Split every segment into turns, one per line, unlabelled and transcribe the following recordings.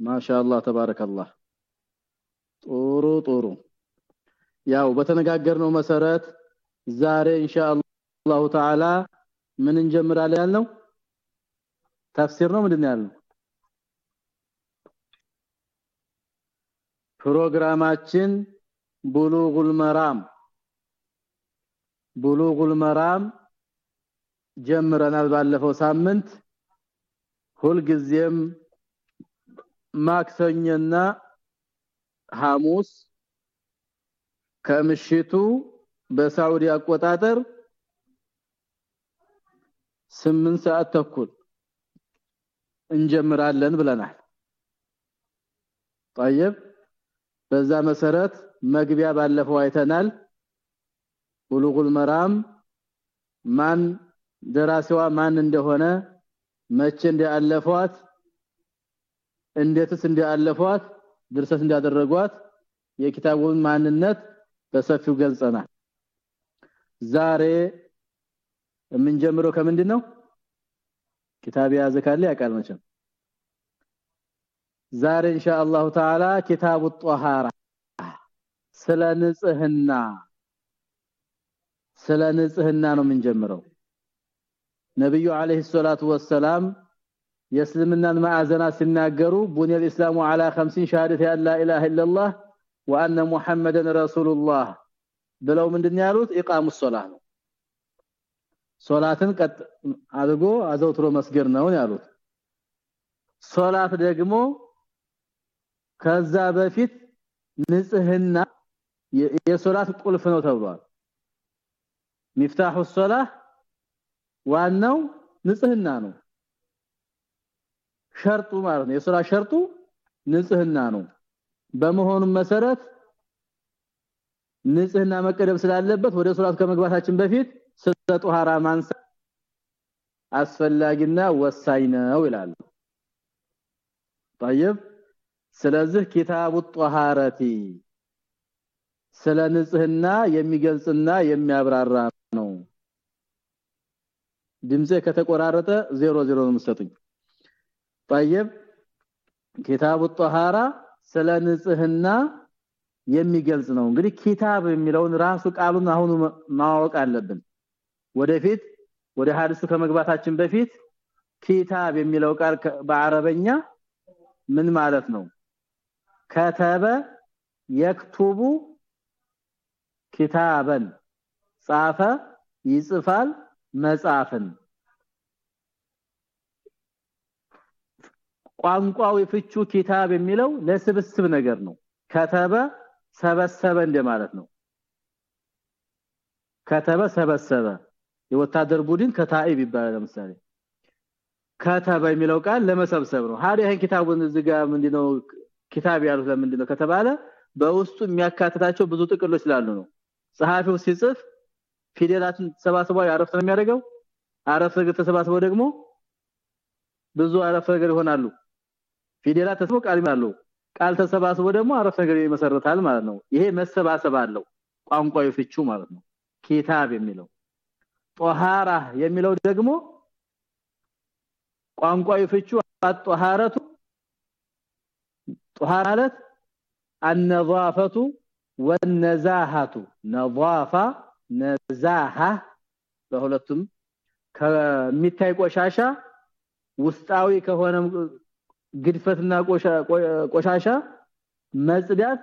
ማሻአላህ ተባረከላህ። ጥሩ ጥሩ ያው በተነጋገርነው መሰረት ዛሬ ኢንሻአላህ ተዓላ ምን እንጀምራለን ያልነው? ተፍሲር ነው ምንድነው ያልነው? ፕሮግራማችን ቡሉጉል መራም ቡሉጉል መራም ጀምረናል ባለፈው ሳምንት። ሁልጊዜም ማክሰኞና ሐሙስ ከምሽቱ በሳውዲ አቆጣጠር 8 ሰዓት ተኩል እንጀምራለን ብለናል طيب በዛ መሰረት መግቢያ ባለፈው አይተናል ቡሉጉል መራም ማን ደራሲዋ ማን እንደሆነ መቼ እንዳለፏት እንዴትስ እንዳለፏት ድርሰት እንዳደረጓት የኪታቡን ማንነት በሰፊው ገልጸናል። ዛሬ የምንጀምረው ከምንድን ነው ኪታብ ያዘ ካለ ያቃል መቼም። ዛሬ ኢንሻአላሁ ተዓላ ኪታቡ ጧሃራ ስለ ንጽህና ስለ ንጽህና ነው የምንጀምረው። ነብዩ አለይሂ ሰላቱ ወሰላም የእስልምናን ማዕዘናት ሲናገሩ ቡኒል ኢስላሙ አላ 50 ሸሃደት ያ ላ ኢላሃ ኢላላህ ወአነ ሙሐመደን ረሱሉላህ ብለው ምንድነው ያሉት? ኢቃሙ ሶላህ ነው። ሶላትን ቀጥ አድርጎ አዘውትሮ መስገድ ነው ያሉት። ሶላት ደግሞ ከዛ በፊት ንጽህና የሶላት ቁልፍ ነው ተብሏል። ሚፍታሁ ሶላህ ዋናው ንጽህና ነው ሸርጡ ማለት ነው የሶላት ሸርጡ ንጽህና ነው በመሆኑም መሰረት ንጽህና መቀደም ስላለበት ወደ ሶላት ከመግባታችን በፊት ስለ ጧሃራ ማንሳ አስፈላጊና ወሳኝ ነው ይላሉ طيب ስለዚህ ኪታቡ ጧሃረቲ ስለ ንጽህና የሚገልጽና የሚያብራራ ነው ድምጼ ከተቆራረጠ 00 ነው የምትሰጡኝ طيب ኪታቡ ጧሃራ ስለ ንጽህና የሚገልጽ ነው እንግዲህ ኪታብ የሚለውን ራሱ ቃሉን አሁን ማወቅ አለብን ወደፊት ወደ ሐዲሱ ከመግባታችን በፊት ኪታብ የሚለው ቃል በአረበኛ ምን ማለት ነው ከተበ የክቱቡ ኪታበን ጻፈ ይጽፋል መጻፍን ቋንቋው ፍቹ ኪታብ የሚለው ለስብስብ ነገር ነው። ከተበ ሰበሰበ እንደማለት ነው። ከተበ ሰበሰበ። የወታደር ቡድን ከታኢብ ይባላል ለምሳሌ። ከተበ የሚለው ቃል ለመሰብሰብ ነው። ሀዲ ይሄን ኪታቡን እዚህ ጋር ምንድነው ኪታብ ያሉት ለምንድነው ከተባለ በውስጡ የሚያካትታቸው ብዙ ጥቅሎች ስላሉ ነው። ጸሐፊው ሲጽፍ ፊደላትን ተሰባስበው ያረፍተ ነው የሚያደርገው። አረፍተ ተሰባስበው ደግሞ ብዙ አረፍተ ነገር ይሆናሉ ፊደላት ተሰባስበው ቃል ይሆናሉ ቃል ተሰባስበው ደግሞ አረፍተ ነገር ይመሰርታል ማለት ነው ይሄ መሰባሰብ አለው ቋንቋው ፍቹ ማለት ነው ኪታብ የሚለው ጧሃራ የሚለው ደግሞ ቋንቋው ፍቹ አጧሃረቱ ጧሃራ ማለት النظافه والنزاهه نظافه نزاهه በሁለቱም ከሚታይ ቆሻሻ ውስጣዊ ከሆነ ግድፈትና ቆሻሻ መጽዳት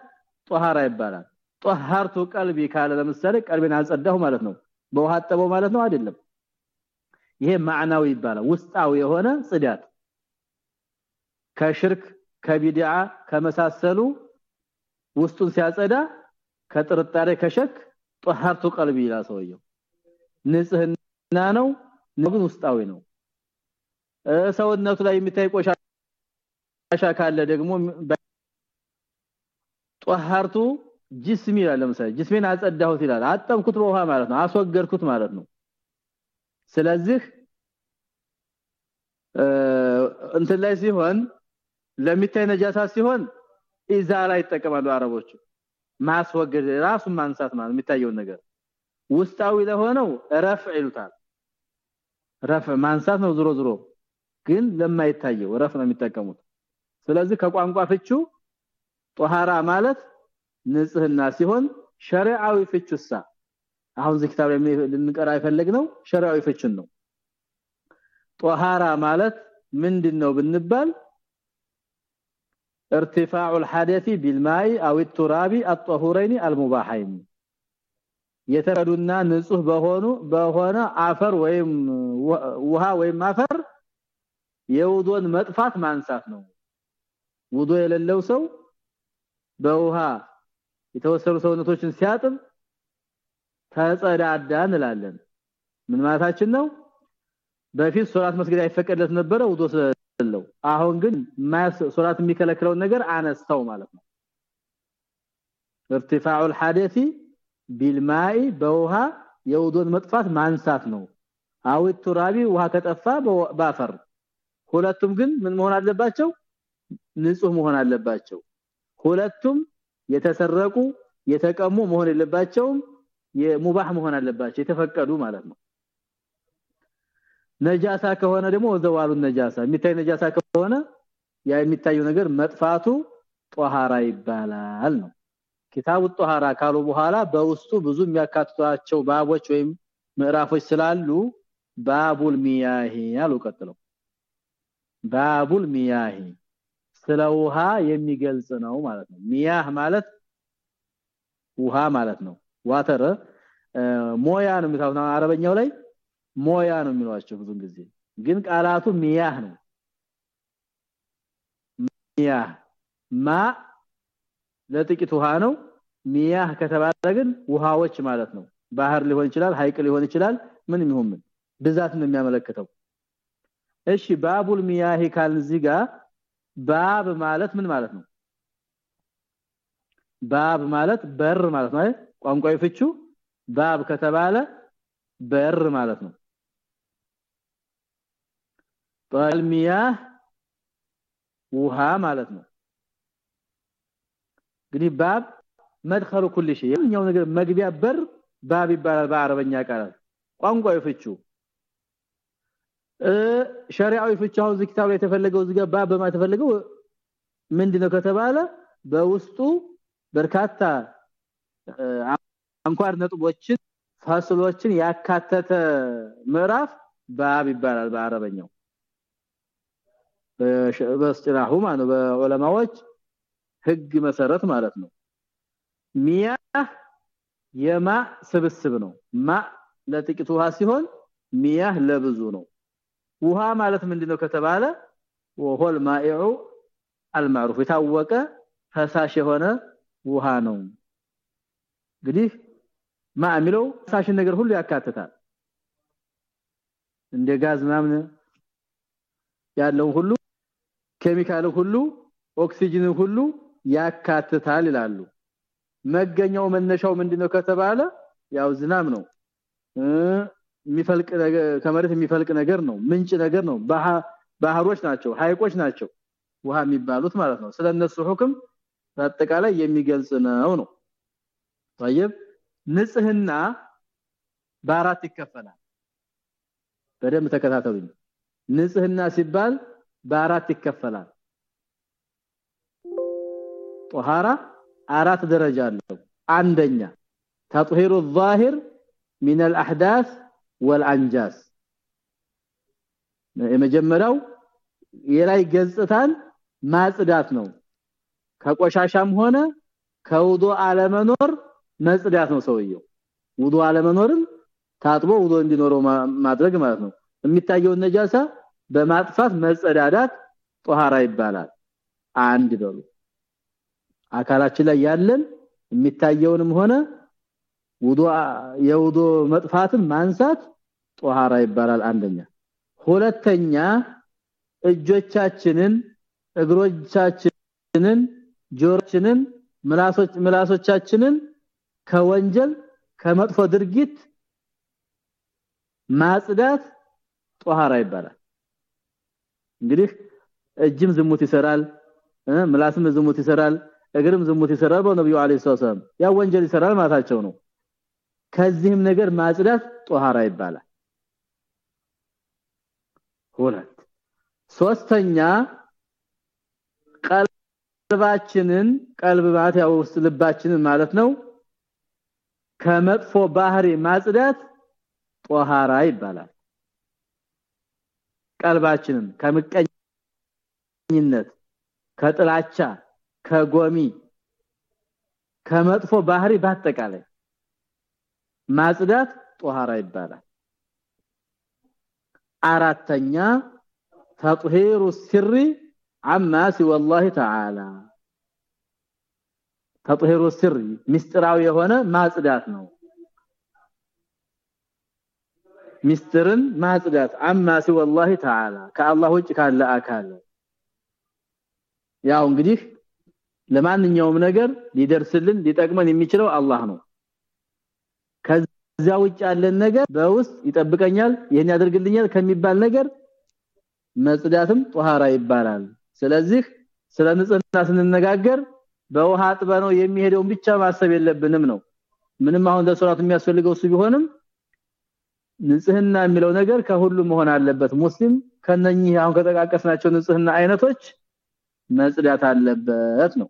ጧሃራ ይባላል። ጧሃርቱ ቀልቢ ካለ ለምሳሌ ቀልቤን አጸዳሁ ማለት ነው። በውሃ አጠበው ማለት ነው? አይደለም። ይሄ ማዕናዊ ይባላል። ውስጣዊ የሆነ ጽዳት። ከሽርክ ከቢድዓ ከመሳሰሉ ውስጡን ሲያጸዳ ከጥርጣሬ ከሸክ ጧሃርቱ ቀልቢ ይላል ሰውየው። ንጽህና ነው ግን ውስጣዊ ነው። ሰውነቱ ላይ የሚታይ ቆሻሻ ካለ ደግሞ ጧሃርቱ ጅስም ይላል። ለምሳሌ ጅስሜን አጸዳሁት ይላል። አጠምኩት በውሃ ማለት ነው። አስወገድኩት ማለት ነው። ስለዚህ እንትን ላይ ሲሆን ለሚታይ ነጃሳ ሲሆን ኢዛላ ይጠቀማሉ አረቦቹ። ማስወገድ ራሱን ማንሳት ማለት የሚታየውን ነገር። ውስጣዊ ለሆነው ረፍ ይሉታል። ረፍ ማንሳት ነው ዝሮ ዝሮ ግን ለማይታየው ረፍ ነው የሚጠቀሙት ስለዚህ ከቋንቋ ፍቹ ጧሃራ ማለት ንጽህና ሲሆን ሸሪዓዊ ፍቹሳ አሁን እዚህ ኪታብ ልንቀራ የፈለግነው ሸሪዓዊ ፍቹን ነው ጧሃራ ማለት ምንድነው ብንባል ارتفاع الحدث بالماء او التراب الطهورين المباحين የተረዱና ንጹህ በሆኑ በሆነ አፈር ወይም ውሃ ወይም አፈር የውዶን መጥፋት ማንሳት ነው ውዶ የሌለው ሰው በውሃ የተወሰኑ ሰውነቶችን ሲያጥብ ተጸዳዳ እንላለን ምን ማለታችን ነው በፊት ሶላት መስገድ አይፈቀድለት ነበረ ውዶ ስለለው አሁን ግን ሶላት የሚከለክለውን ነገር አነስተው ማለት ነው ارتفاع الحدث بالماء በውሃ የውዶን መጥፋት ማንሳት ነው አው ቱራቢ ውሃ ከጠፋ ባፈር ሁለቱም ግን ምን መሆን አለባቸው ንጹህ መሆን አለባቸው። ሁለቱም የተሰረቁ የተቀሙ መሆን የለባቸውም የሙባህ መሆን አለባቸው የተፈቀዱ ማለት ነው። ነጃሳ ከሆነ ደግሞ ወዘዋሉ ነጃሳ። የሚታይ ነጃሳ ከሆነ ያ የሚታየው ነገር መጥፋቱ ጧሃራ ይባላል ነው። ኪታቡ ጧሃራ ካሉ በኋላ በውስጡ ብዙ የሚያካትቷቸው ባቦች ወይም ምዕራፎች ስላሉ ባቡል ሚያሂ ያሉ ቀጥለው። ባቡል ሚያሂ ስለ ውሃ የሚገልጽ ነው ማለት ነው። ሚያህ ማለት ውሃ ማለት ነው። ዋተር ሞያ ነው የሚታውና አረበኛው ላይ ሞያ ነው የሚሏቸው ብዙ ጊዜ። ግን ቃላቱ ሚያህ ነው። ሚያህ ማ ለጥቂት ውሃ ነው። ሚያህ ከተባለ ግን ውሃዎች ማለት ነው። ባህር ሊሆን ይችላል ሐይቅ ሊሆን ይችላል ምንም ይሁን ምን ብዛት ነው የሚያመለክተው። እሺ ባቡል ሚያህ ካልን እዚህ ጋር ባብ ማለት ምን ማለት ነው ባብ ማለት በር ማለት ነው ቋንቋዊ ፍቹ ባብ ከተባለ በር ማለት ነው ጠልሚያህ ውሃ ማለት ነው እንግዲህ ባብ መድኸሉ ኩል شيء የኛው ነገር መግቢያ በር ባብ ይባላል በአረበኛ ቃላት ቋንቋዊ ፍቹ ሸሪዓዊ አሁን እዚህ ኪታብ ላይ የተፈለገው እዚህ ጋር ባብ በማ ተፈለገው ምንድነው ከተባለ በውስጡ በርካታ አንኳር ነጥቦችን ፋስሎችን ያካተተ ምዕራፍ ባብ ይባላል በአረበኛው። በስጥራሁ ማለት በዑለማዎች ህግ መሰረት ማለት ነው። ሚያህ የማ ስብስብ ነው። ማ ለጥቂት ውሃ ሲሆን ሚያህ ለብዙ ነው ውሃ ማለት ምንድነው ከተባለ ወሆል ማኢዑ አልማሩፍ የታወቀ ፈሳሽ የሆነ ውሃ ነው። እንግዲህ ማ የሚለው ፈሳሽ ነገር ሁሉ ያካትታል። እንደ ጋዝ ምናምን ያለው ሁሉ ኬሚካል ሁሉ ኦክሲጅን ሁሉ ያካትታል ይላሉ። መገኛው መነሻው ምንድነው ከተባለ ያው ዝናብ ነው የሚፈልቅ ነገር ከመሬት የሚፈልቅ ነገር ነው ምንጭ ነገር ነው ባህሮች ናቸው ሐይቆች ናቸው ውሃ የሚባሉት ማለት ነው ስለነሱ ሁክም በአጠቃላይ የሚገልጽ ነው ነው طيب ንጽህና በአራት ይከፈላል በደንብ ተከታተሉኝ ንጽህና ሲባል በአራት ይከፈላል ጧሃራ አራት ደረጃ አለው አንደኛ ተጥሂሩ الظاهر من الاحداث ወልአንጃስ። የመጀመሪያው የላይ ገጽታን ማጽዳት ነው። ከቆሻሻም ሆነ ከውዶ አለመኖር መጽዳት ነው ሰውየው። ውዱ አለመኖርም ታጥቦ ውዱ እንዲኖረው ማድረግ ማለት ነው። የሚታየውን ነጃሳ በማጥፋት መጸዳዳት ጦሃራ ይባላል። አንድ በሉ። አካላችን ላይ ያለን የሚታየውንም ሆነ የውዶ መጥፋትን ማንሳት ጧሃራ ይባላል አንደኛ። ሁለተኛ እጆቻችንን እግሮቻችንን ጆሮችንን ምላሶች ምላሶቻችንን ከወንጀል ከመጥፎ ድርጊት ማጽዳት ጧሃራ ይባላል። እንግዲህ እጅም ዝሙት ይሰራል ምላስም ዝሙት ይሰራል እግርም ዝሙት ይሰራል በነብዩ አለይሂ ሰላም ያ ወንጀል ይሰራል ማታቸው ነው ከዚህም ነገር ማጽዳት ጧሃራ ይባላል። ሁለት ሶስተኛ ቀልባችንን ቀልብ ማለት ያው ውስጥ ልባችንን ማለት ነው ከመጥፎ ባህሪ ማጽዳት ጧሃራ ይባላል። ቀልባችንን ከምቀኝነት ከጥላቻ ከጎሚ ከመጥፎ ባህሪ ባጠቃላይ ማጽዳት ጧሃራ ይባላል አራተኛ ተጥሂሩ ሲሪ عما سوى الله تعالى ተጥሂሩ ሲሪ ምስጢራዊ የሆነ ማጽዳት ነው ምስጢርን ማጽዳት عما سوى الله تعالى ከአላህ ውጭ ካለ አካል ያው እንግዲህ ለማንኛውም ነገር ሊደርስልን ሊጠቅመን የሚችለው አላህ ነው ከዛ ውጭ ያለን ነገር በውስጥ ይጠብቀኛል ይሄን ያደርግልኛል ከሚባል ነገር መጽዳትም ጧሃራ ይባላል። ስለዚህ ስለ ንጽህና ስንነጋገር በውሃ አጥበነው የሚሄደውን ብቻ ማሰብ የለብንም ነው። ምንም አሁን ለሶላት የሚያስፈልገው እሱ ቢሆንም ንጽህና የሚለው ነገር ከሁሉ መሆን አለበት። ሙስሊም ከነኚህ አሁን ከተቃቀስናቸው ንጽህና አይነቶች መጽዳት አለበት ነው።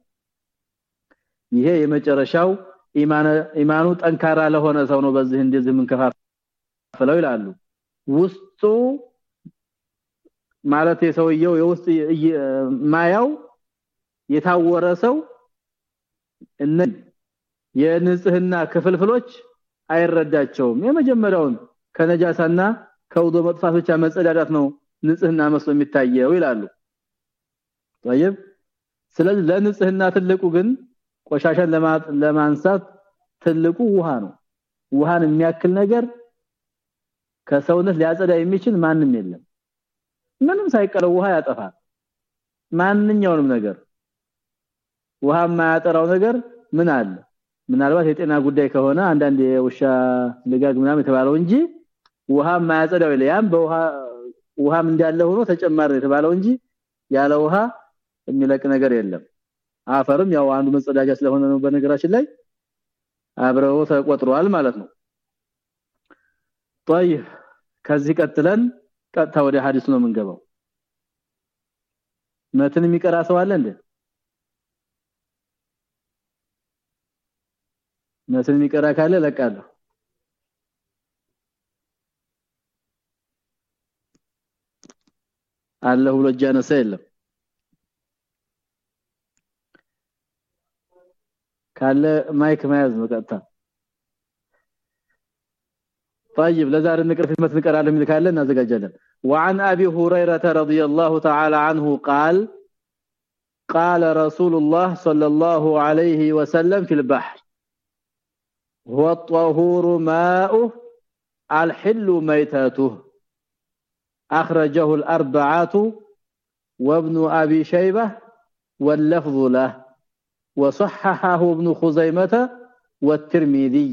ይሄ የመጨረሻው ኢማኑ ጠንካራ ለሆነ ሰው ነው በዚህ እንደዚህ ምን ከፋፈለው ይላሉ ውስጡ ማለት የሰውየው የውስጥ ማያው የታወረ ሰው እነ የንጽህና ክፍልፍሎች አይረዳቸውም የመጀመሪያውን ከነጃሳና ከውዶ መጥፋት ብቻ መጸዳዳት ነው ንጽህና መስሎ የሚታየው ይላሉ طيب ስለዚህ ለንጽህና ትልቁ ግን ቆሻሻን ለማንሳት ትልቁ ውሃ ነው። ውሃን የሚያክል ነገር ከሰውነት ሊያጸዳ የሚችል ማንም የለም። ምንም ሳይቀረው ውሃ ያጠፋል። ማንኛውንም ነገር። ውሃ የማያጠራው ነገር ምን አለ? ምናልባት የጤና ጉዳይ ከሆነ አንዳንድ የውሻ ልጋግ ምናምን የተባለው እንጂ ውሃ የማያጸዳው ያም በውሃ ውሃም እንዳለ ሆኖ ተጨማሪ የተባለው እንጂ ያለ ውሃ የሚለቅ ነገር የለም አፈርም ያው አንዱ መጸዳጃ ስለሆነ ነው በነገራችን ላይ አብረው ተቆጥሯል ማለት ነው طيب ከዚህ ቀጥለን ቀጥታ ወደ ሐዲስ ነው የምንገባው መትን የሚቀራ ሰው አለ እንዴ መትን የሚቀራ ካለ ለቃለሁ አለ ብሎ ጃነሰ የለም ካለ ማይክ መያዝ ነው ቀጥታ طيب لزار النقر في متن قرا لم كاله نزغجلن وعن ابي هريره رضي الله تعالى عنه قال قال رسول الله صلى الله عليه وسلم في البحر هو الطهور ماؤه الحل ميتاته اخرجه الاربعه وابن ابي شيبه واللفظ له وصححه ابن خزيمه والترمذي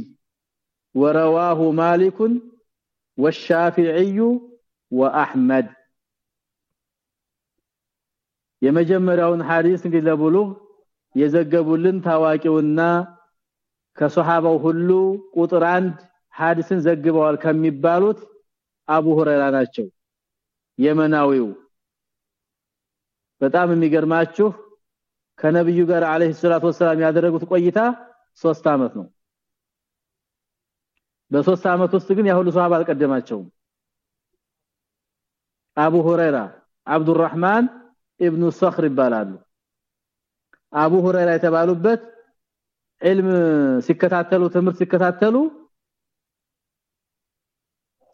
ورواه مالك والشافعي واحمد የመጀመሪያውን ሐዲስ እንግዲህ ለብሉግ የዘገቡልን ታዋቂውና ከሷሃባው ሁሉ ቁጥር አንድ ሐዲስን ዘግበዋል ከሚባሉት አቡ ሁረይራ ናቸው የመናዊው በጣም የሚገርማችሁ ከነብዩ ጋር አለይሂ ሰላቱ ወሰለም ያደረጉት ቆይታ 3 አመት ነው። በሶስት አመት ውስጥ ግን ያሁሉ ሷሃባ አልቀደማቸውም። አቡ ሁረይራ አብዱራህማን ኢብኑ ሰኽር ይባላሉ። አቡ ሁረይራ የተባሉበት ዒልም ሲከታተሉ ትምህርት ሲከታተሉ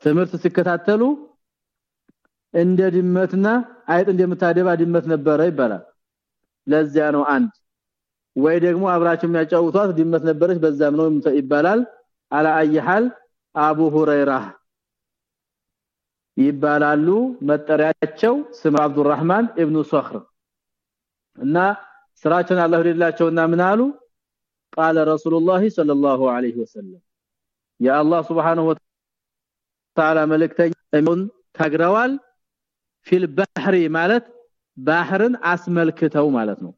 ትምህርት ሲከታተሉ እንደ ድመትና አይጥ እንደምታደባ ድመት ነበረ ይባላል ለዚያ ነው አንድ ወይ ደግሞ አብራቸው የሚያጫውቷት ድመት ነበረች በዛም ነው ይባላል አላ አይሐል አቡ ሁረይራ ይባላሉ መጠሪያቸው ስም አብዱራህማን ኢብኑ ሶኽር እና ስራቸውን አላህ ይደላቸውና ምን አሉ قال رسول الله صلى الله عليه وسلم يا الله سبحانه وتعالى መልእክተኛውን ተግረዋል ፊል ባህሪ ማለት ባህርን አስመልክተው ማለት ነው።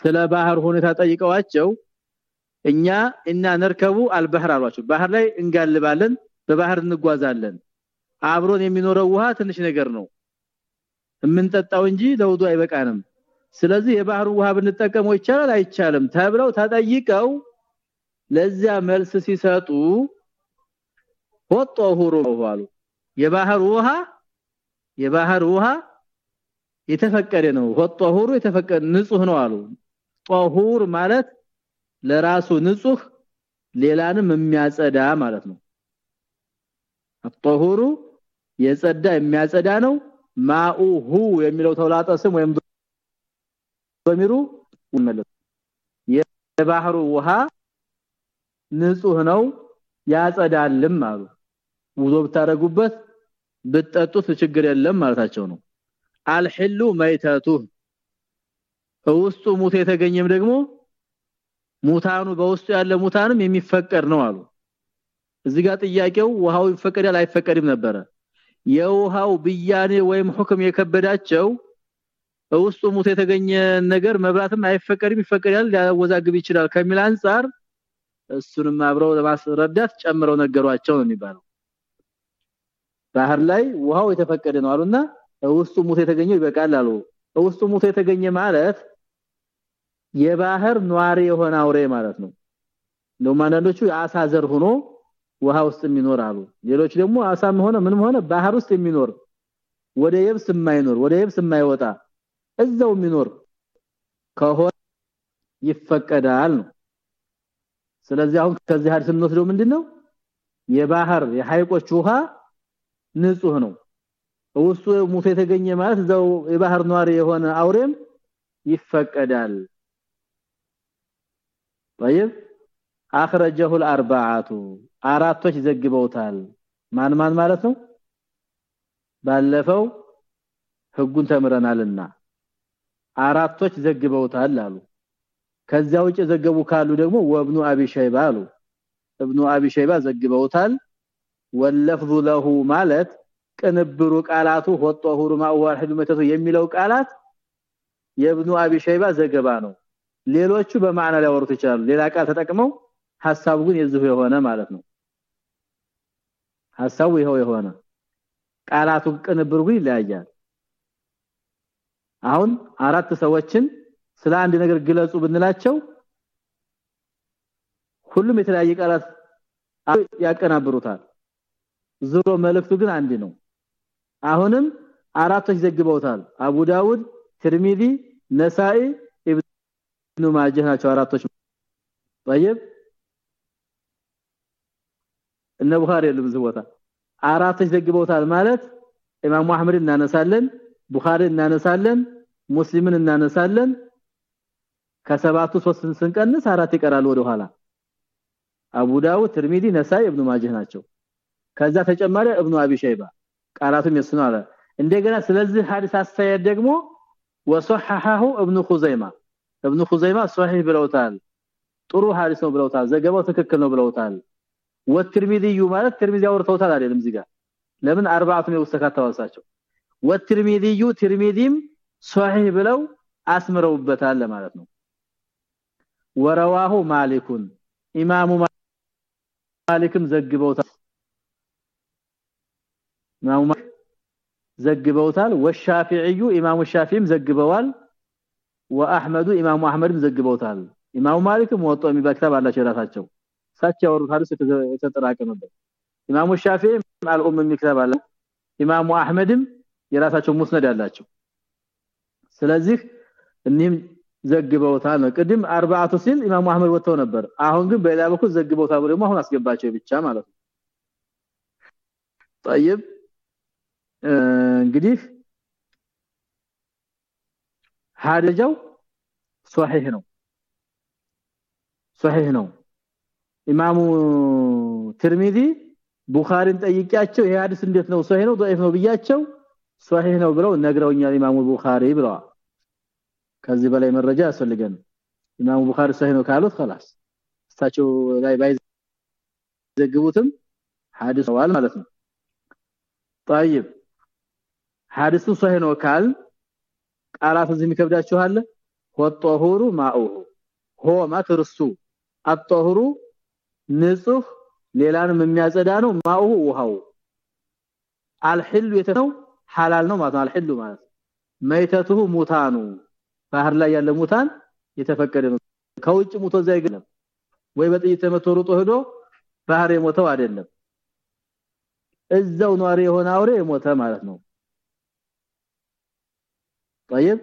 ስለ ባህር ሁኔታ ጠይቀዋቸው እኛ እና ነርከቡ አልባህር አሏቸው። ባህር ላይ እንጋልባለን በባህር እንጓዛለን። አብሮን የሚኖረው ውሃ ትንሽ ነገር ነው። የምንጠጣው እንጂ ለውዱ አይበቃንም። ስለዚህ የባህሩ ውሃ ብንጠቀመው ይቻላል አይቻልም ተብለው ተጠይቀው ለዚያ መልስ ሲሰጡ ወጣሁሩ አሉ። የባህር ውሃ የባህር ውሃ የተፈቀደ ነው። ወጣሁሩ የተፈቀደ ንጹህ ነው አሉ። ጧሁር ማለት ለራሱ ንጹህ ሌላንም የሚያጸዳ ማለት ነው። አጣሁሩ የጸዳ የሚያጸዳ ነው። ማኡሁ የሚለው ተውላጠ ስም ወይም በሚሩ ይመለስ የባህሩ ውሃ ንጹህ ነው ያጸዳልም አሉ። ውዞ ብታረጉበት ብትጠጡት ችግር የለም ማለታቸው ነው አልህሉ መይተቱ። ውስጡ ሙት የተገኘም ደግሞ ሙታኑ በውስጡ ያለ ሙታንም የሚፈቀድ ነው አሉ። እዚህ ጋር ጥያቄው ውሃው ይፈቀዳል አይፈቀድም ነበረ። የውሃው ብያኔ ወይም ሁክም የከበዳቸው ውስጡ ሙት የተገኘ ነገር መብራትም አይፈቀድም ይፈቀዳል ሊያወዛግብ ይችላል ከሚል አንፃር እሱንም አብረው ለማስረዳት ጨምረው ነገሯቸው ነው የሚባለው። ባህር ላይ ውሃው የተፈቀደ ነው አሉና ውስጡ ሙት የተገኘው ይበቃል አሉ ውስጡ ሙት የተገኘ ማለት የባህር ኗሪ የሆነ አውሬ ማለት ነው። እንደውም አንዳንዶቹ የአሳ ዘር ሆኖ ውሃ ውስጥ የሚኖር አሉ። ሌሎች ደግሞ አሳም ሆነ ምንም ሆነ ባህር ውስጥ የሚኖር ወደ የብስ የማይኖር ወደ የብስ የማይወጣ እዛው የሚኖር ከሆነ ይፈቀዳል ነው። ስለዚህ አሁን ከዚህ ሀዲስ ምንድነው? የባህር የሐይቆች ውሃ ንጹህ ነው ውስጡ ሙት የተገኘ ማለት እዛው የባህር ኗሪ የሆነ አውሬም ይፈቀዳል طيب اخرجه الاربعه አራቶች ዘግበውታል ማን ማን ማለት ነው ባለፈው ህጉን ተምረናልና አራቶች ዘግበውታል አሉ ከዚያ ውጭ ዘገቡ ካሉ ደግሞ ወብኑ አቢ ሸይባ አሉ እብኑ አቢ ሸይባ ዘግበውታል ወለፍዙ ለሁ ማለት ቅንብሩ ቃላቱ ወጣሁሩ ማዋል ህድመተቱ የሚለው ቃላት የብኑ አቢ ሸይባ ዘገባ ነው። ሌሎቹ በማዕና ሊያወሩት ይችላሉ። ሌላ ቃል ተጠቅመው ሐሳቡ ግን የዚሁ የሆነ ማለት ነው። ሐሳቡ ይሄው የሆነ ቃላቱ ቅንብሩ ይለያያል። አሁን አራት ሰዎችን ስለ አንድ ነገር ግለጹ ብንላቸው ሁሉም የተለያየ ቃላት ያቀናብሩታል። ዙሮ መልእክቱ ግን አንድ ነው አሁንም አራቶች ዘግበውታል አቡ ዳውድ ትርሚዚ ነሳኢ ኢብኑ ማጀህ ናቸው አራቶች طيب እነ ቡኻሪ የሉም ዝቦታ አራቶች ዘግበውታል ማለት ኢማሙ አህመድ እናነሳለን ቡኻሪ እናነሳለን ሙስሊምን እናነሳለን ከሰባቱ ሶስት ስንቀንስ አራት ይቀራል ወደ ኋላ አቡ ዳውድ ትርሚዚ ነሳኢ ኢብኑ ማጀህ ናቸው ከዛ ተጨማሪ ኢብኑ አቢ ሸይባ ቃላቱም የሱ ነው አለ። እንደገና ስለዚህ ሐዲስ አስተያየት ደግሞ ወሰሐሐሁ ኢብኑ ኹዘይማ ኢብኑ ኹዘይማ ሷሂህ ብለውታል። ጥሩ ሐዲስ ነው ብለውታል። ዘገባው ትክክል ነው ብለውታል። ወትርሚዚዩ ማለት ትርሚዚ አውርተውታል አይደለም እዚህ ለምን አርባዓቱ ነው ተካተዋሳቸው ወትርሚዚዩ ትርሚዚም ሷሂህ ብለው አስምረውበታል ለማለት ነው። ወረዋሁ ማሊኩን ኢማሙ ማሊክም ዘግበውታል ኢማሙ ዘግበውታል ወሻፊዒዩ ኢማሙ ሻፊዒም ዘግበዋል ወአህመዱ ኢማሙ አህመድም ዘግበውታል ኢማሙ ማሊክም ወጦ የሚባክታብ አላቸው የራሳቸው ሳቸው ያወሩት ሐዲስ የተጠራቀመበት ኢማሙ ሻፊዒ አልኡም የሚክታብ አለ ኢማሙ አህመድም የራሳቸው ሙስነድ ያላቸው ስለዚህ እኒህም ዘግበውታል ነው ቅድም አርባዓቱ ሲል ኢማሙ አህመድ ወጥተው ነበር አሁን ግን በሌላ በኩል ዘግበውታል ደግሞ አሁን አስገባቸው ብቻ ማለት ነው طيب እንግዲህ ሐዲጃው ሷሂህ ነው ሷሂህ ነው ኢማሙ ትርሚዚ ቡኻሪን ጠይቂያቸው ይሄ ሐዲስ እንዴት ነው ሷሂህ ነው ضعيف ነው ብያቸው ሷሂህ ነው ብለው ነግረውኛል ኢማሙ ቡኻሪ ብለዋል ከዚህ በላይ መረጃ ያስፈልገን ኢማሙ ቡኻሪ ሷሂህ ነው ካሉት خلاص እሳቸው ላይ ባይዘግቡትም ሐዲስ ዋል ማለት ነው طيب ሐዲሱ صحيح ነው ካልን ቃላት እዚህ የሚከብዳችሁ አለ? الطهور ماؤه። ሆ ማትርሱ الطهور ንጹህ ሌላንም የሚያጸዳ ነው። ماؤه ውሃው። አልህሉ የተነው ሐላል ነው ማለት አልህሉ ማለት መይተቱሁ ሙታኑ። ባህር ላይ ያለ ሙታን የተፈቀደ ነው። ከውጭ ሙቶ እዛ አይገለም። ወይ በጥይት ተመቶ ሩጦ ባህር የሞተው አይደለም። እዛው ኗሪ የሆነ አውሬ የሞተ ማለት ነው طيب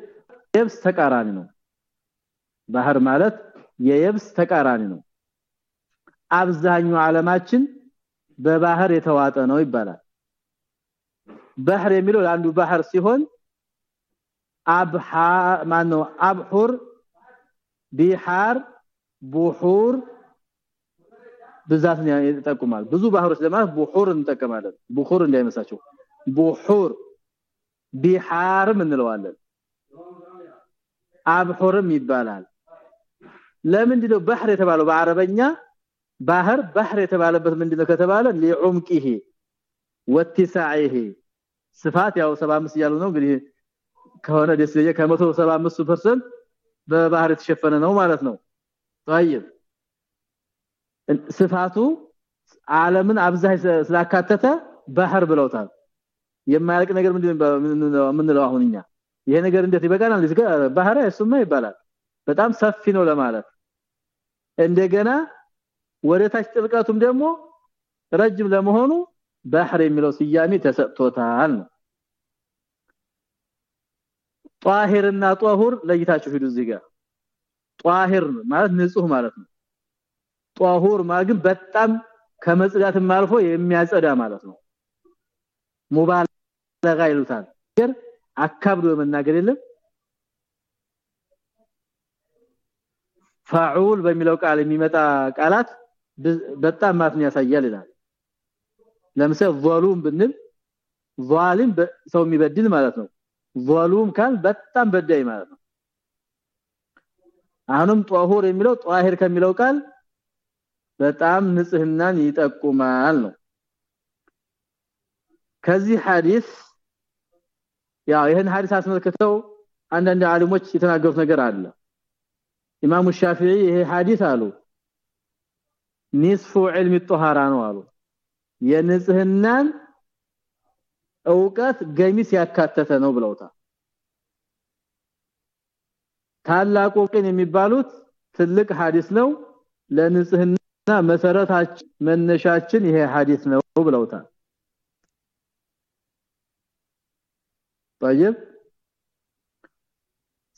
የብስ ተቃራኒ ነው ባህር ማለት የየብስ ተቃራኒ ነው አብዛኛው ዓለማችን በባህር የተዋጠ ነው ይባላል ባህር የሚለው አንዱ ባህር ሲሆን አብሃ ማነው አብሁር ቢሃር ቡሁር ብዛትን ይጠቁማል ብዙ ባህሮች ለማለት ቡሁር እንጠቀማለን ቡሁር እንዳይመሳቸው ቡሁር ቢሃርም እንለዋለን አብሁርም ይባላል ለምንድነው ባህር የተባለው በአረበኛ ባህር ባህር የተባለበት ምንድነው ከተባለ ለዑምቂሂ ወትሳኢሂ ስፋት ያው 75 እያሉ ነው እንግዲህ ከሆነ ደስ ይየ ከ175% በባህር የተሸፈነ ነው ማለት ነው طيب ስፋቱ ዓለምን አብዛኝ ስላካተተ ባህር ብለውታል የማያልቅ ነገር ምንድነው ምንለው አሁንኛ ይሄ ነገር እንዴት ይበቃናል? ባህር እሱማ ይባላል። በጣም ሰፊ ነው ለማለት። እንደገና ወደ ታች ጥልቀቱም ደግሞ ረጅም ለመሆኑ ባህር የሚለው ስያሜ ተሰጥቶታል ነው። ጧሂርና ጧሁር ለይታችሁ ሂዱ እዚህ ጋር። ጧሂር ማለት ንጹህ ማለት ነው። ጧሁር ማለት ግን በጣም ከመጽዳትም አልፎ የሚያጸዳ ማለት ነው። ሙባለጋ ይሉታል አካብዶ መናገር የለም ፋዑል በሚለው ቃል የሚመጣ ቃላት በጣም ማትን ያሳያል ይላል ለምሳሌ ظلوم ብንል ظالم ሰው የሚበድል ማለት ነው ظلوم ካል በጣም በዳይ ማለት ነው አሁንም ጧሁር የሚለው ጧሂር ከሚለው ቃል በጣም ንጽህናን ይጠቁማል ነው ከዚህ ሐዲስ ያው ይሄን ሐዲስ አስመልክተው አንዳንድ ዓሊሞች የተናገሩት ነገር አለ። ኢማሙ ሻፊዒ ይሄ ሐዲስ አሉ ኒስፉ ዒልም ጧሃራ ነው አሉ። የንጽህናን ዕውቀት ገሚስ ያካተተ ነው ብለውታል። ታላቁ ቅን የሚባሉት ትልቅ ሐዲስ ነው። ለንጽህና መሰረታችን መነሻችን ይሄ ሐዲስ ነው ብለውታል طيب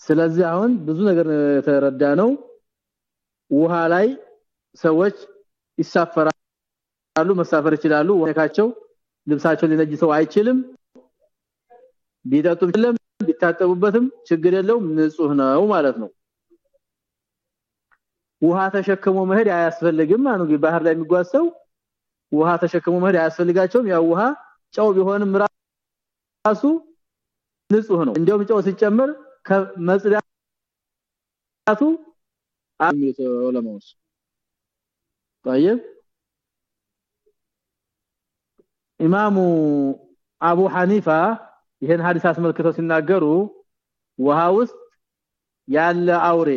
ስለዚህ አሁን ብዙ ነገር የተረዳ ነው ውሃ ላይ ሰዎች ይሳፈራሉ መሳፈር ይችላሉ ወነካቸው ልብሳቸው ሊነጅሰው አይችልም ቢጠጡም ይችላል ቢታጠቡበትም ችግር የለውም ንጹህ ነው ማለት ነው ውሃ ተሸክሞ መሄድ አያስፈልግም አኑ ባህር ላይ የሚጓዘው ውሃ ተሸክሞ መሄድ አያስፈልጋቸውም ያው ውሃ ጨው ቢሆንም ራሱ ንጹህ ነው እንደውም ጨው ሲጨመር ከመጽዳቱ አሚቶ ዑለማዎች طيب ኢማሙ አቡ ሐኒፋ ይሄን ሐዲስ አስመልክተው ሲናገሩ ውሃ ውስጥ ያለ አውሬ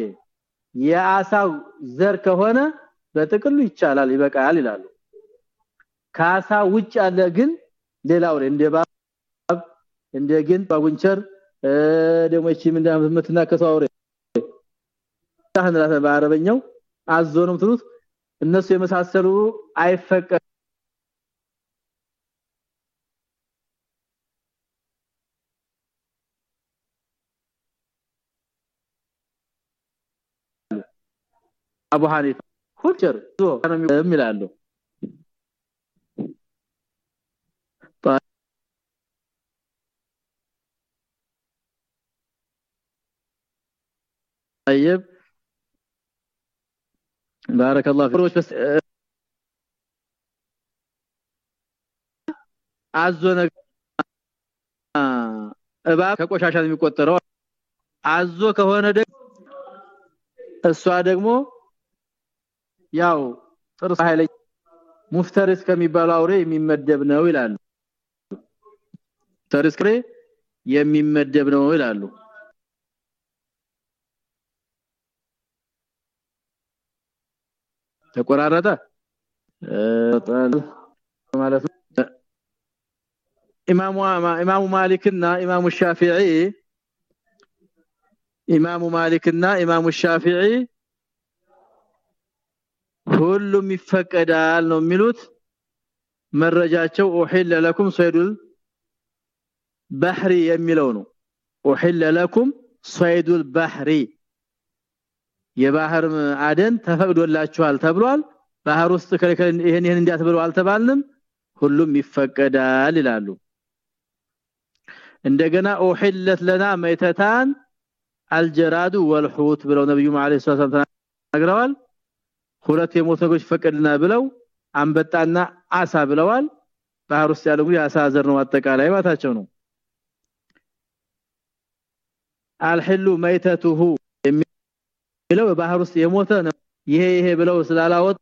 የአሳው ዘር ከሆነ በጥቅሉ ይቻላል ይበቃል ይላሉ ካሳ ውጭ ያለ ግን ሌላ አውሬ እንደ ባብ እንደ ግን ባጉንቸር ደግሞ እቺ ምን እንደምትናከሰው አውሬ ታህንራተ በአረበኛው። አዞ ነው እነሱ የመሳሰሉ አይፈቀ አቡ ሐኒፋ ሁቸር ዞ ነው ይላሉ طيب بارك الله فيك بس አዞነ እባብ ከቆሻሻ የሚቆጠረው አዞ ከሆነ ደግሞ እሷ ደግሞ ያው ጥርስ ኃይለ ሙፍተሪስ ከሚባለው አውሬ የሚመደብ ነው ይላሉ ተርስክሬ የሚመደብ ነው ይላሉ ተቆራረጠ? ማለት ኢማሙ ኢማሙ ማሊክና ኢማሙ ሻፊዒ ኢማሙ ማሊክና ኢማሙ ሻፊዒ ሁሉም ይፈቀዳል ነው የሚሉት። መረጃቸው ኡሂለ ለኩም ሰይዱል ባህሪ የሚለው ነው። ኡሂለ ለኩም ሰይዱል ባህሪ የባህር አደን ተፈቅዶላችኋል ተብሏል። ባህር ውስጥ ከለከለ ይሄን ይሄን እንዲያትብሉ አልተባልንም። ሁሉም ይፈቀዳል ይላሉ። እንደገና ኡሂለት ለና መይተታን አልጀራዱ ወልሁት ብለው ነብዩ መሐመድ ሰለላሁ ዐለይሂ ተናግረዋል። ሁለት የሞት ነገሮች ፈቀድና ብለው አንበጣና አሳ ብለዋል። ባህር ውስጥ ያለው የአሳ ዘር ነው አጠቃላይ ማታቸው ነው። አልህሉ መይተቱሁ የሚለው ባህር ውስጥ የሞተ ነው። ይሄ ይሄ ብለው ስላላወጥ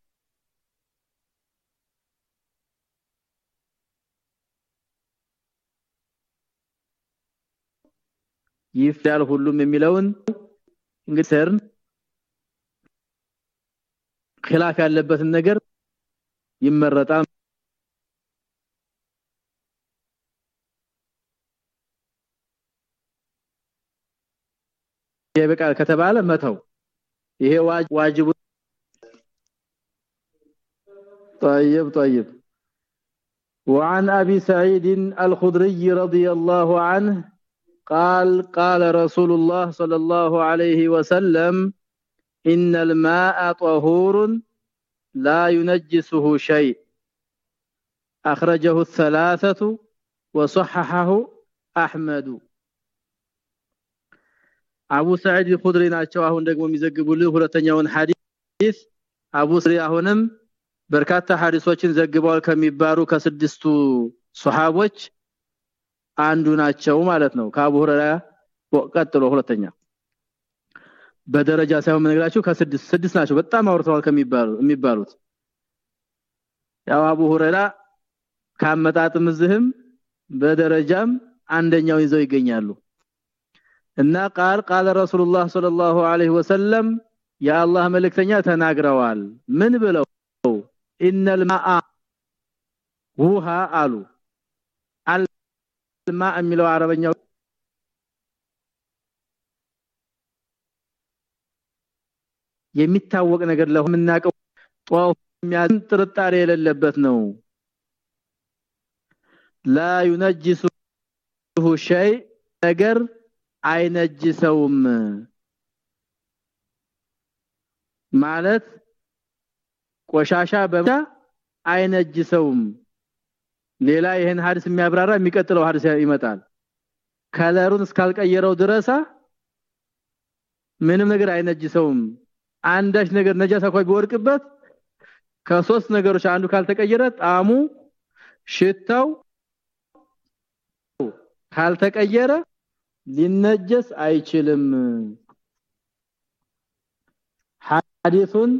ይፍዳል ሁሉም የሚለውን እንግዲህ ሰርን ኺላፍ ያለበትን ነገር ይመረጣል። ይበቃል ከተባለ መተው ይሄ ዋጅቡ طيب طيب وعن ابي سعيد الخدري رضي الله عنه قال قال رسول الله صلى الله عليه وسلم ان الماء طهور لا ينجسه شيء اخرجه الثلاثه وصححه احمد አቡ ሰዒድ ኹድሪ ናቸው። አሁን ደግሞ የሚዘግቡልን ሁለተኛውን ሐዲስ አቡ ሰዒድ አሁንም በርካታ ሐዲሶችን ዘግበዋል ከሚባሉ ከስድስቱ ሱሐቦች አንዱ ናቸው ማለት ነው። ከአቡ ሁረይራ ቀጥሎ ሁለተኛ በደረጃ ሳይሆን ምንግራችሁ ከስድስት ስድስት ናቸው በጣም አውርተዋል ከሚባሉ የሚባሉት። ያው አቡ ሁረይራ ካመጣጥም ዝህም በደረጃም አንደኛው ይዘው ይገኛሉ እና ቃል ቃል ረሱላህ ሰለላሁ ዐለይሂ ወሰለም የአላህ መልእክተኛ ተናግረዋል ምን ብለው ኢነል ማአ ውሃ አሉ አልማ የሚለው አረበኛው የሚታወቅ ነገር ለምናቀው ጧው የሚያዝን ጥርጣሬ የሌለበት ነው ላ ينجسه شيء ነገር አይነጅሰውም። ማለት ቆሻሻ በብቻ አይነጅሰውም። ሌላ ይሄን ሐዲስ የሚያብራራ የሚቀጥለው ሐዲስ ይመጣል። ከለሩን እስካልቀየረው ድረሳ ምንም ነገር አይነጅሰውም። አንዳች ነገር ነጃሳ ቆይ ቢወርቅበት ከሶስት ነገሮች አንዱ ካልተቀየረ ጣሙ ሽታው ካልተቀየረ ሊነጀስ አይችልም። ሐዲሱን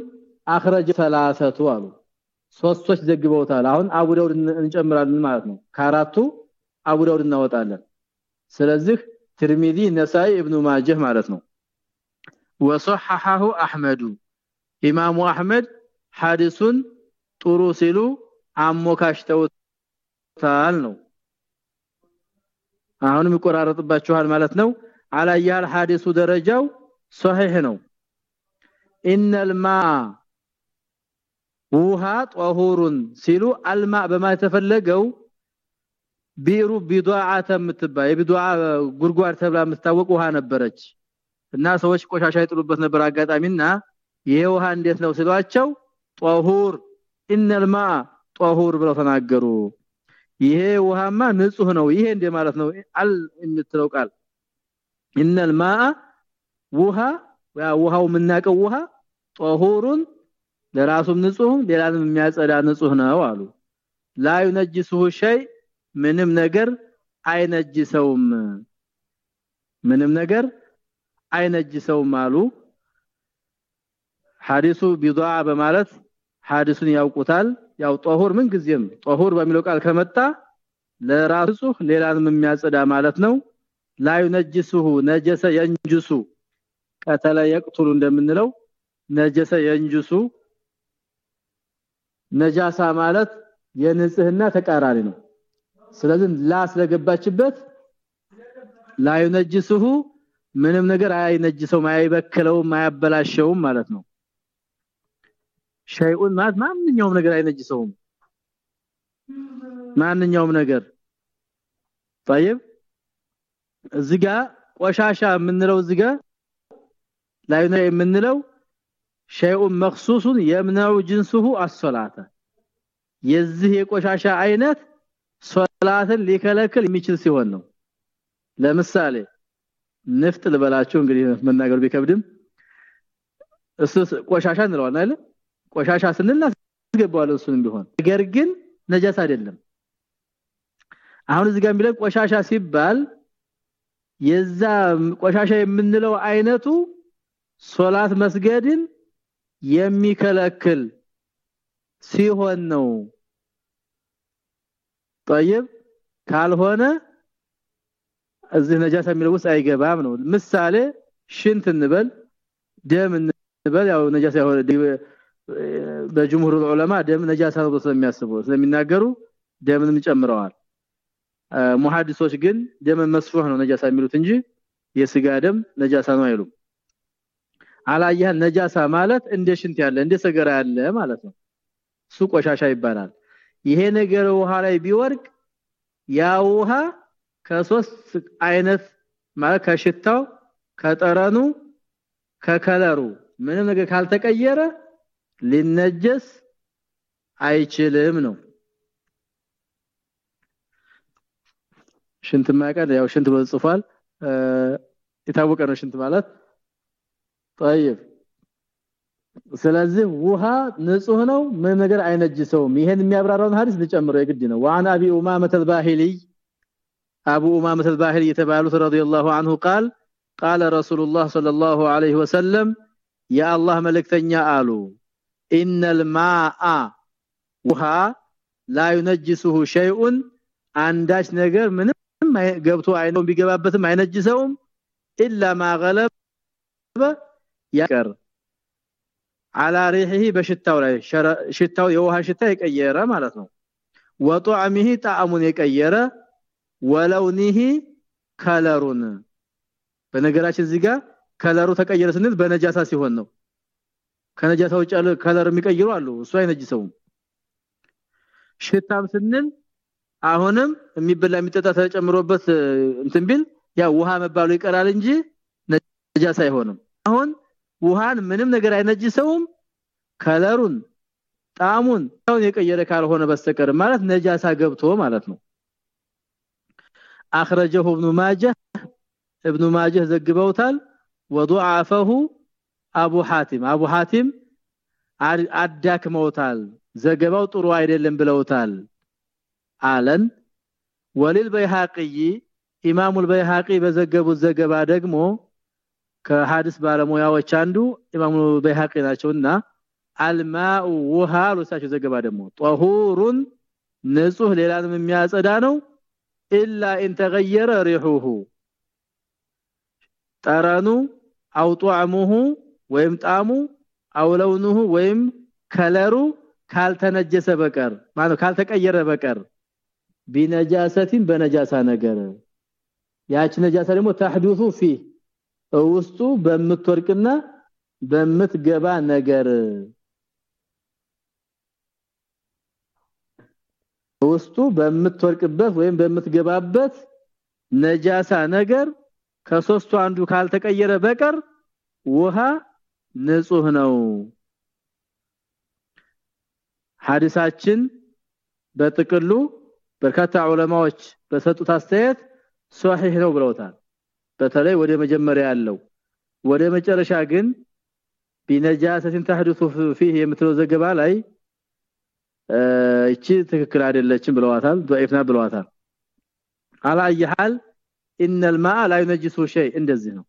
አخرج ثلاثه አሉ። ሶስቶች ዘግበውታል። አሁን አቡ ዳውድ እንጨምራለን ማለት ነው። ከአራቱ አቡ ዳውድ እናወጣለን። ስለዚህ ትርሚዚ ነሳኢ ኢብኑ ማጀህ ማለት ነው። ወሰሐሐሁ አህመዱ ኢማሙ አህመድ ሐዲሱን ጥሩ ሲሉ አሞካሽተውታል ነው። አሁንም ይቆራረጥባችኋል ማለት ነው። አላያል ሐዲሱ ደረጃው صحيح ነው። إن الماء ውሃ طهور ሲሉ الماء በማለት ተፈለገው بئر بضاعة ምትባል የቢዱዓ ጉድጓድ ተብላ የምትታወቅ ውሃ ነበረች። እና ሰዎች ቆሻሻ ይጥሉበት ነበር አጋጣሚና ይሄ ውሃ እንዴት ነው ሲሏቸው ጠሁር إن الماء طهور ብለው ተናገሩ ይሄ ውሃማ ንጹህ ነው። ይሄ እንደ ማለት ነው። አል የምትለው ቃል ኢነል ማአ ውሃ ያ ውሃው የምናቀው ውሃ ጦሁሩን ለራሱም ንጹህ ሌላንም የሚያጸዳ ንጹህ ነው አሉ። ላዩ ነጅሱሁ ሸይ ምንም ነገር አይነጅሰውም። ምንም ነገር አይነጅሰውም አሉ። ሐዲሱ ቢዱአ በማለት ሐዲሱን ያውቁታል። ያው ጦሁር ምን ጊዜም ጦሁር በሚለው ቃል ከመጣ ለራሱ ሌላንም የሚያጸዳ ማለት ነው። ላዩ ነጅሱሁ ነጀሰ የንጅሱ ቀተለ የቅቱሉ እንደምንለው ነጀሰ የንጅሱ ነጃሳ ማለት የንጽህና ተቃራኒ ነው። ስለዚህ ላ ስለገባችበት ላዩ ነጅሱሁ ምንም ነገር አይነጅሰውም አይበክለውም አያበላሸውም ማለት ነው። ሸይኡን ማለት ማንኛውም ነገር አይነጅሰውም ማንኛውም ነገር። طيب እዚህ ጋር ቆሻሻ የምንለው እዚህ ጋር ላይ ነው የምንለው። شيء مخصوص يمنع جنسه الصلاه የዚህ የቆሻሻ አይነት ሶላትን ሊከለክል የሚችል ሲሆን ነው። ለምሳሌ ንፍጥ ልበላችሁ እንግዲህ መናገር ቢከብድም እሱ ቆሻሻ እንለዋለን አይደል? ቆሻሻ ስንል እናስገባዋለን እሱንም ቢሆን ነገር ግን ነጃስ አይደለም አሁን እዚህ ጋር የሚለው ቆሻሻ ሲባል የዛ ቆሻሻ የምንለው አይነቱ ሶላት መስገድን የሚከለክል ሲሆን ነው طيب ካልሆነ እዚህ ነጃሳ የሚለው ውስጥ አይገባም ነው ምሳሌ ሽንት እንበል ደም እንበል ያው ነጃሳ በጅምሁር ዑለማ ደም ነጃሳ ነው ስለሚያስቡ ስለሚናገሩ ደምንም ጨምረዋል። ሙሐዲሶች ግን ደም መስፉህ ነው ነጃሳ የሚሉት እንጂ የስጋ ደም ነጃሳ ነው አይሉም። አላያ ነጃሳ ማለት እንደ ሽንት ያለ እንደ ሰገራ ያለ ማለት ነው። እሱ ቆሻሻ ይባላል። ይሄ ነገር ውሃ ላይ ቢወርቅ ያ ውሃ ከሶስት አይነት ማለት ከሽታው ከጠረኑ ከከለሩ ምንም ነገር ካልተቀየረ ሊነጀስ አይችልም ነው ሽንት ማቀድ ያው ሽንት ብሎ ጽፏል የታወቀ ነው ሽንት ማለት طيب ስለዚህ ውሃ ንጹህ ነው ምን ነገር አይነጅሰውም ይሄን የሚያብራራውን ሐዲስ ልጨምረው የግድ ነው ዋና ابي امامه الباهلي ابو امامه الباهلي የተባሉት رضي الله عنه قال قال رسول الله صلى الله عليه وسلم يا الله መልእክተኛ አሉ ان الماء ውሃ لا ينجسه شيء አንዳች ነገር ምንም ገብቶ አይነው ቢገባበትም አይነጅሰውም الا ما غلب ያቀር على ريحه በሽታው ላይ ሽታው የውሃ ሽታ የቀየረ ማለት ነው ወጧዕሚሂ ጣዕሙን የቀየረ ወለውኒሂ ከለሩን በነገራችን እዚህ ጋር ከለሩ ተቀየረ ስንል በነጃሳ ሲሆን ነው ከነጃሳው ውጭ ያለ ከለር የሚቀይሩ አሉ እሱ አይነጅሰውም ሽታም ስንል አሁንም የሚበላ የሚጠጣ ተጨምሮበት እንትን ቢል ያ ውሃ መባሉ ይቀራል እንጂ ነጃሳ አይሆንም አሁን ውሃን ምንም ነገር አይነጅሰውም ከለሩን ጣሙን ታውን የቀየረ ካልሆነ በስተቀር ማለት ነጃሳ ገብቶ ማለት ነው اخرجه ابن ماجه ابن ماجه ዘግበውታል وضعفه አቡ ሐቲም አቡ ሐቲም አዳክመውታል ዘገባው ጥሩ አይደለም ብለውታል አለን። ወሊል በይሃቂይ ኢማሙል በይሃቂ በዘገቡት ዘገባ ደግሞ ከሐዲስ ባለሙያዎች አንዱ ኢማሙ በይሃቂ ናቸውና አልማኡ ውሃ ለሳቸው ዘገባ ደግሞ ጠሁሩን ንጹህ ሌላንም የሚያጸዳ ነው። ኢላ እንተገየረ ሪሁሁ ጠረኑ አው ወይም ጣሙ አውለውንሁ ወይም ከለሩ ካልተነጀሰ በቀር። ማለት ካልተቀየረ በቀር። ቢነጃሰቲን በነጃሳ ነገር። ያች ነጃሳ ደግሞ ተحدث فيه ውስጡ በምትወርቅና በምትገባ ነገር። ውስጡ በምትወርቅበት ወይም በምትገባበት ነጃሳ ነገር ከሶስቱ አንዱ ካልተቀየረ በቀር ውሃ ንጹህ ነው። ሐዲሳችን በጥቅሉ በርካታ ዑለማዎች በሰጡት አስተያየት ሷሂህ ነው ብለውታል። በተለይ ወደ መጀመሪያ ያለው ወደ መጨረሻ ግን ቢነጃሰትን ተحدث فيه የምትለው ዘገባ ላይ እቺ ትክክል አይደለችም ብለዋታል ضعيفና ብለዋታል። አላየሃል ان الماء لا ينجس شيء እንደዚህ ነው።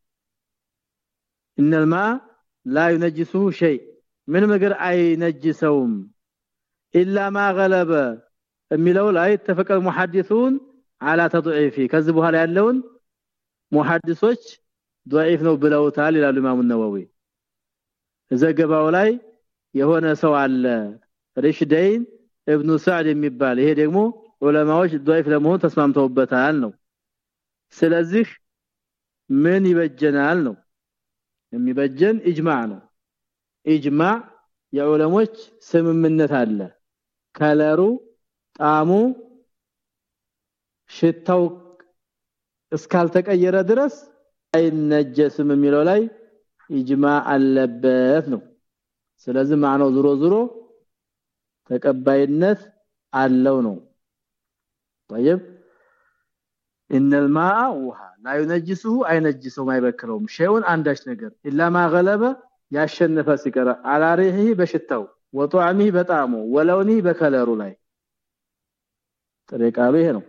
ان الماء لا ينجسه شيء ምን ነገር አይነጅሰውም الا ما غلب የሚለው ላይ ተፈቀል ሙሐዲሱን على تضعيفه ከዚህ በኋላ ያለውን ሙሐዲሶች ضعيف ነው ብለውታል ይላሉ ኢማሙ ነወዊ ዘገባው ላይ የሆነ ሰው አለ ሪሽደይን ኢብኑ ሰዕድ የሚባል ይሄ ደግሞ ዑለማዎች ضعيف ለመሆን ተስማምተውበታል ነው ስለዚህ ምን ይበጀናል ነው የሚበጀን ኢጅማዕ ነው ኢጅማዕ የዑለሞች ስምምነት አለ ከለሩ ጣሙ ሽታው እስካልተቀየረ ድረስ አይነጀስም የሚለው ላይ ኢጅማዕ አለበት ነው ስለዚህ ማነው ዙሮ ዙሮ ተቀባይነት አለው ነው طيب ان الماء وها لا ينجسه አይነጅሰው ማይበክረውም ሸውን አንዳች ነገር ኢላ ማ ገለበ ያሸነፈ ሲቀር አላሪሂ በሽታው ወጧዕሚህ በጣሙ ወለውኒ በከለሩ ላይ ጥሬቃሉ ይሄ ነው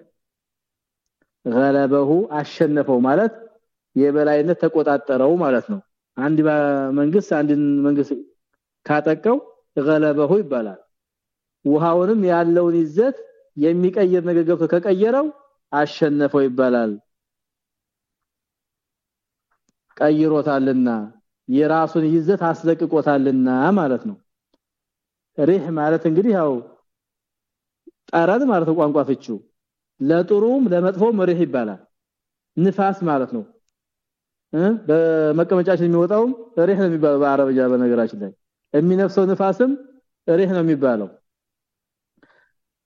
ገለበሁ አሸነፈው ማለት የበላይነት ተቆጣጠረው ማለት ነው አንድ መንግስት አንድ መንግስት ካጠቀው ገለበሁ ይባላል ውሃውንም ያለውን ይዘት የሚቀየር ነገር ገብቶ ከቀየረው አሸነፈው ይባላል። ቀይሮታልና የራሱን ይዘት አስለቅቆታልና ማለት ነው። ሪህ ማለት እንግዲህ ያው ጠረን ማለት ቋንቋ ፍቺው። ለጥሩም ለመጥፎም ሪህ ይባላል። ንፋስ ማለት ነው። በመቀመጫችን የሚወጣው ሪህ ነው የሚባለው በአረብኛ በነገራችን ላይ። የሚነፍሰው ንፋስም ሪህ ነው የሚባለው።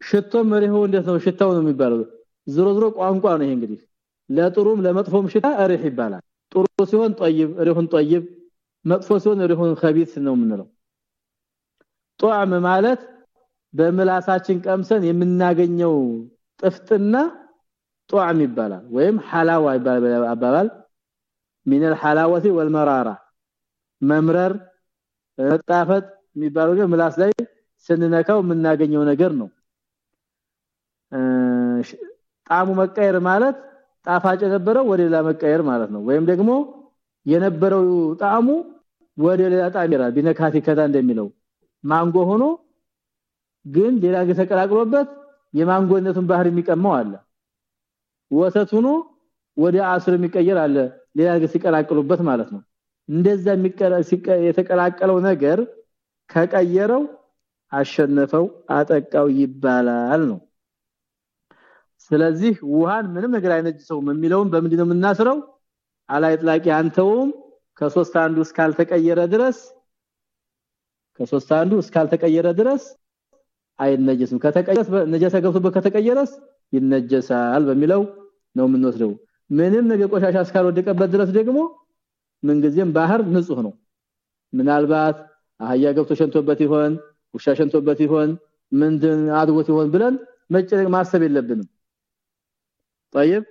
ሽቶም ሪሁ እንዴት ነው? ሽታው ነው የሚባለው ዝሮ ዝሮ ቋንቋ ነው ይሄ እንግዲህ ለጥሩም ለመጥፎም ሽታ ሪህ ይባላል ጥሩ ሲሆን ጠይብ ሪሁን ጠይብ መጥፎ ሲሆን ሪሁን ኸቢስ ነው የምንለው ጧዕም ማለት በምላሳችን ቀምሰን የምናገኘው ጥፍጥና ጧዕም ይባላል ወይም ሐላዋ ይባላል አባባል من الحلاوه والمراره መምረር መጣፈጥ የሚባለው ግን ምላስ ላይ ስንነካው የምናገኘው ነገር ነው ጣሙ መቀየር ማለት ጣፋጭ የነበረው ወደ ሌላ መቀየር ማለት ነው። ወይም ደግሞ የነበረው ጣዕሙ ወደ ሌላ ጣዕም ይራል ቢነካቲ ከዛ እንደሚለው ማንጎ ሆኖ ግን ሌላ ተቀላቅሎበት የማንጎነቱን ባህር የሚቀማው አለ። ወተት ሆኖ ወደ አስር የሚቀየር አለ። ሌላ ሲቀላቅሉበት ማለት ነው። እንደዛ የተቀላቀለው ነገር ከቀየረው አሸነፈው አጠቃው ይባላል ነው ስለዚህ ውሃን ምንም ነገር አይነጅሰውም የሚለውን በምንድነው የምናስረው? አላይ ጥላቂ አንተውም ከሶስት አንዱ እስካልተቀየረ ድረስ ከሶስት አንዱ እስካልተቀየረ ድረስ አይነጀስም። ከተቀየረስ ነጀሰ ከተቀየረስ ይነጀሳል በሚለው ነው የምንወስደው። ምንም ነገር ቆሻሻ እስካልወደቀበት ድረስ ደግሞ ምንጊዜም ባህር ንጹህ ነው። ምናልባት አህያ ገብቶ ሸንቶበት ይሆን ውሻ ሸንቶበት ይሆን ምንድን አድጎት ይሆን ብለን መጨነቅ ማሰብ የለብንም طيب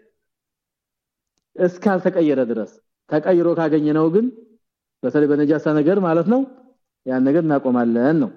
እስካልተቀየረ ድረስ ተቀይሮ ካገኘነው ግን በተለይ በነጃሳ ነገር ማለት ነው ያን ነገር እናቆማለን ነው